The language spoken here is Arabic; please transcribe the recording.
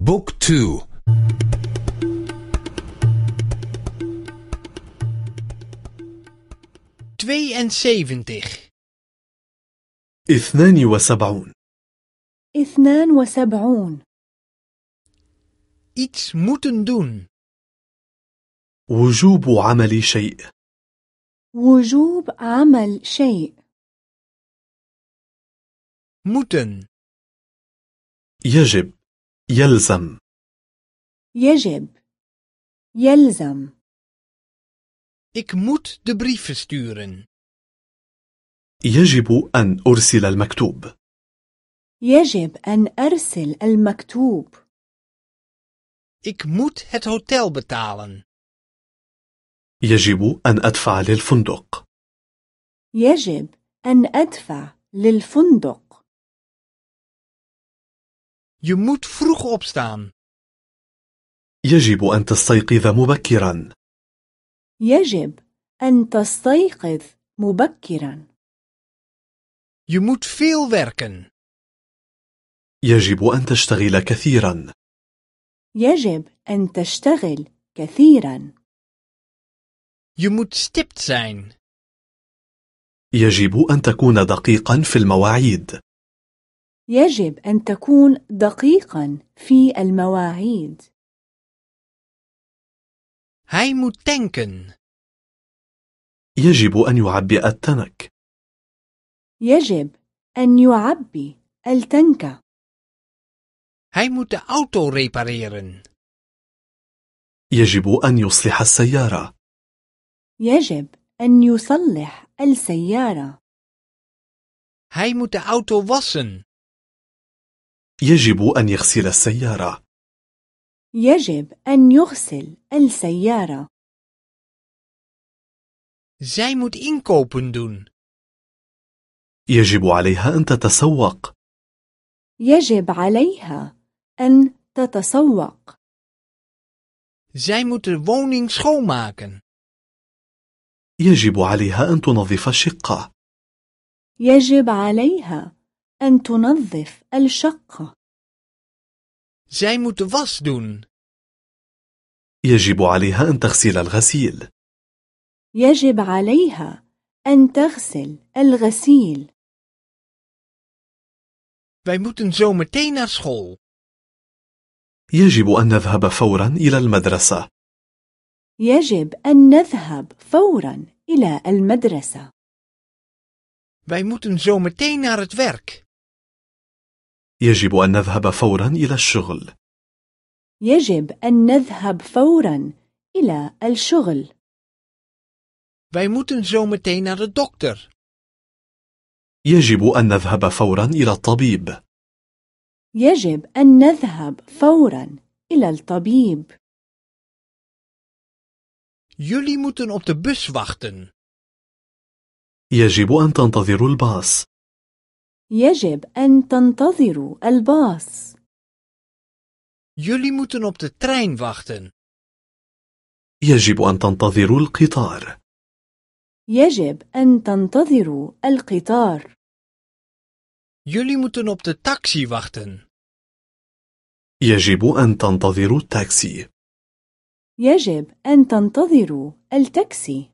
بوك تو. اثنان وسبعون. اثنان وسبعون. Iets moeten doen. وجوب عمل شيء. وجوب عمل شيء. Moeten. يجب. يلزم. يجب. يلزم. Ik moet de brieven sturen. يجب أن أرسل المكتوب. يجب أن أرسل المكتوب. Ik moet het hotel betalen. يجب أن أدفع للفندق. يجب أن أدفع للفندق. Je moet vroeg opstaan. يجب أن تستيقظ مبكرا. يجب أن تستيقظ مبكرا. Je moet veel werken. يجب أن تشتغل كثيرا. يجب أن تشتغل كثيرا. Je moet stipt zijn. يجب أن تكون دقيقا في المواعيد. يجب أن تكون دقيقا في المواعيد. hij moet tanken يجب أن يعبئ التنك. يجب أن يعبي التنك. hij moet de auto repareren يجب أن يصلح السيارة. يجب أن يصلح السيارة. hij moet de auto wassen يجب أن يغسل السيارة. يجب أن يغسل السيارة. Zij moet inkopen doen. يجب عليها أن تتسوق. يجب عليها أن تتسوق. Zij moet de woning schoonmaken. يجب عليها أن تنظف الشقة. يجب عليها أن تنظف الشقة. Zij moet de was doen. يجب عليها أن تغسل الغسيل. يجب عليها أن تغسل الغسيل. Wij moeten zo meteen naar school. يجب أن نذهب فورا إلى المدرسة. يجب أن نذهب فورا إلى المدرسة. Wij moeten zo meteen naar het werk. يجب أن نذهب فورا إلى الشغل. يجب أن نذهب فورا إلى الشغل. Wij moeten zo meteen naar de dokter. يجب أن نذهب فورا إلى الطبيب. يجب أن نذهب فورا إلى الطبيب. Jullie moeten op de bus wachten. يجب أن تنتظروا الباص. يجب أن تنتظروا الباص. Jullie moeten op de trein wachten. يجب أن تنتظروا القطار. يجب أن تنتظروا القطار. Jullie moeten op de taxi wachten. يجب أن تنتظروا التاكسي. يجب أن تنتظروا التاكسي.